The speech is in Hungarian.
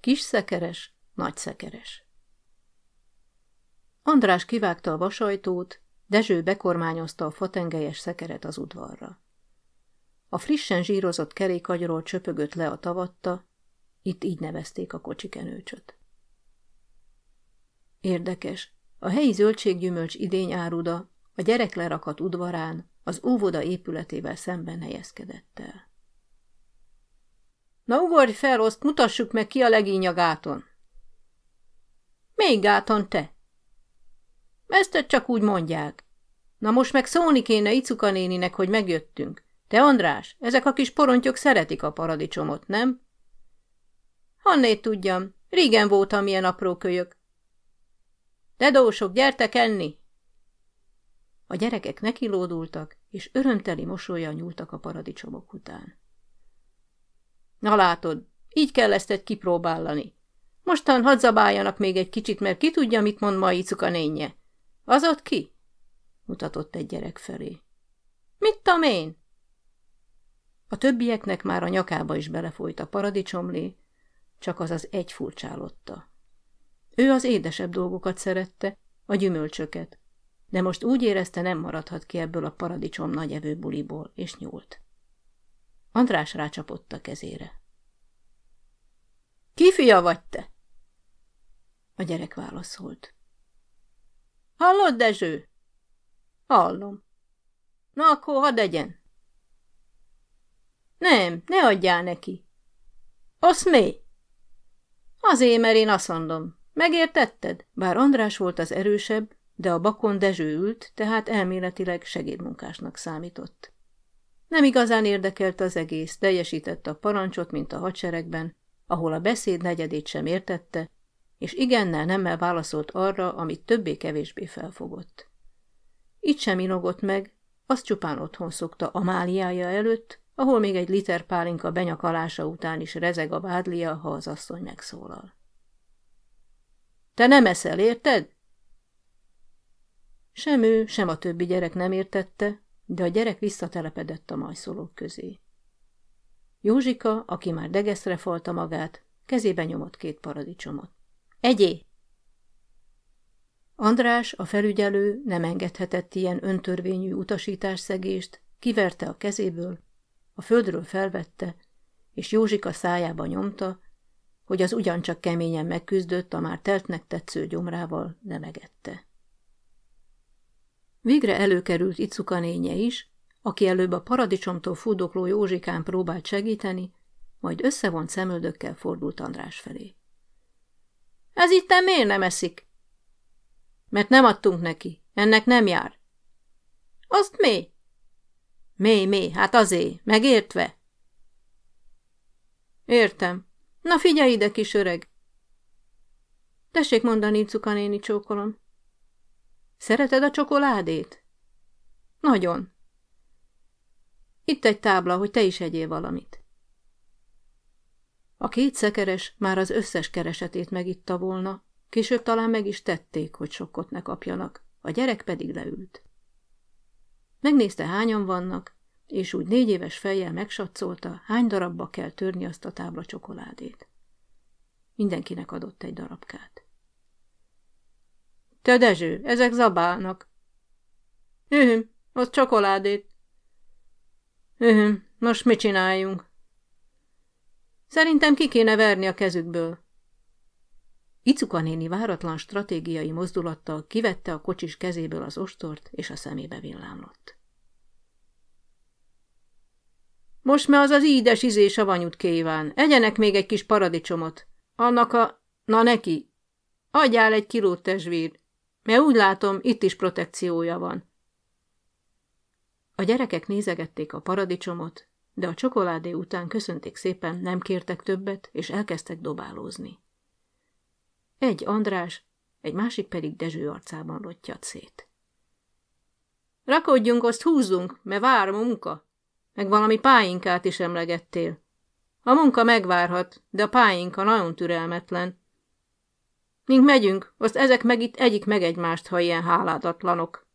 Kis szekeres, nagy szekeres. András kivágta a vasajtót, Dezső bekormányozta a fatengelyes szekeret az udvarra. A frissen zsírozott kerékagyról csöpögött le a tavatta, itt így nevezték a kocsikenőcsöt. Érdekes, a helyi zöldséggyümölcs idény áruda a gyereklerakat udvarán az óvoda épületével szemben helyezkedett el. Na ugorj fel, azt mutassuk meg ki a legíny a gáton. Még gáton te? Ezt csak úgy mondják. Na most meg szólni kéne Icuka néninek, hogy megjöttünk. Te, András, ezek a kis porontyok szeretik a paradicsomot, nem? Hannét tudjam, régen voltam ilyen apró kölyök. Dedósok, gyertek enni! A gyerekek nekilódultak, és örömteli mosolyan nyúltak a paradicsomok után. Na látod, így kell ezt egy kipróbálni. Mostan hadd még egy kicsit, mert ki tudja, mit mond ma Icuka nénye. Az ott ki? mutatott egy gyerek felé. Mit tudom én? A többieknek már a nyakába is belefolyt a paradicsomlé, csak az az egy furcsálotta. Ő az édesebb dolgokat szerette, a gyümölcsöket, de most úgy érezte nem maradhat ki ebből a paradicsom nagyevő buliból, és nyúlt. András rácsapott a kezére. Ki fia vagy te? A gyerek válaszolt. Hallod, Dezső? Hallom. Na, akkor hadd egyen. Nem, ne adjál neki. Azt mi? Azért, mert én azt mondom. Megértetted? Bár András volt az erősebb, de a bakon Dezső ült, tehát elméletileg segédmunkásnak számított. Nem igazán érdekelt az egész, teljesítette a parancsot, mint a hadseregben, ahol a beszéd negyedét sem értette, és igennel nemmel válaszolt arra, amit többé-kevésbé felfogott. Itt sem inogott meg, azt csupán otthon szokta Amáliája előtt, ahol még egy liter pálinka benyakalása után is rezeg a vádlia, ha az asszony megszólal. Te nem eszel, érted? Sem ő, sem a többi gyerek nem értette, de a gyerek visszatelepedett a majszolók közé. Józsika, aki már degeszre falta magát, kezébe nyomott két paradicsomot. Egyé! András, a felügyelő nem engedhetett ilyen öntörvényű utasításszegést, kiverte a kezéből, a földről felvette, és Józsika szájába nyomta, hogy az ugyancsak keményen megküzdött, a már teltnek tetsző gyomrával nemegette. Végre előkerült Icuka nénye is, aki előbb a paradicsomtól fúdokló Józsikán próbált segíteni, majd összevont szemöldökkel fordult András felé. Ez itt miért nem eszik? Mert nem adtunk neki. Ennek nem jár. Azt mi? Mé, mé, hát azé, megértve? Értem. Na figyelj ide, kis öreg. Tessék mondani, Cuka néni csókolom. Szereted a csokoládét? Nagyon. Itt egy tábla, hogy te is egyél valamit. A két szekeres már az összes keresetét megitta volna, később talán meg is tették, hogy sokkot ne kapjanak, a gyerek pedig leült. Megnézte, hányan vannak, és úgy négy éves fejjel megsatszolta, hány darabba kell törni azt a tábla csokoládét. Mindenkinek adott egy darabkát. Te Dezső, ezek zabálnak. Ühüm, az csokoládét. Ühüm, most mit csináljunk? Szerintem ki kéne verni a kezükből. Icuka néni váratlan stratégiai mozdulattal kivette a kocsis kezéből az ostort, és a szemébe villámlott. Most már az az ídes izé savanyút kíván. Egyenek még egy kis paradicsomot. Annak a... Na neki. Adjál egy kilót tesvír, mert úgy látom, itt is protekciója van. A gyerekek nézegették a paradicsomot, de a csokoládé után köszönték szépen, nem kértek többet, és elkezdtek dobálózni. Egy András, egy másik pedig Dezső arcában lottyat szét. Rakodjunk, azt húzzunk, mert vár munka. Meg valami páinkát is emlegettél. A munka megvárhat, de a páinka nagyon türelmetlen. Mink megyünk, azt ezek meg itt egyik meg egymást, ha ilyen háládatlanok.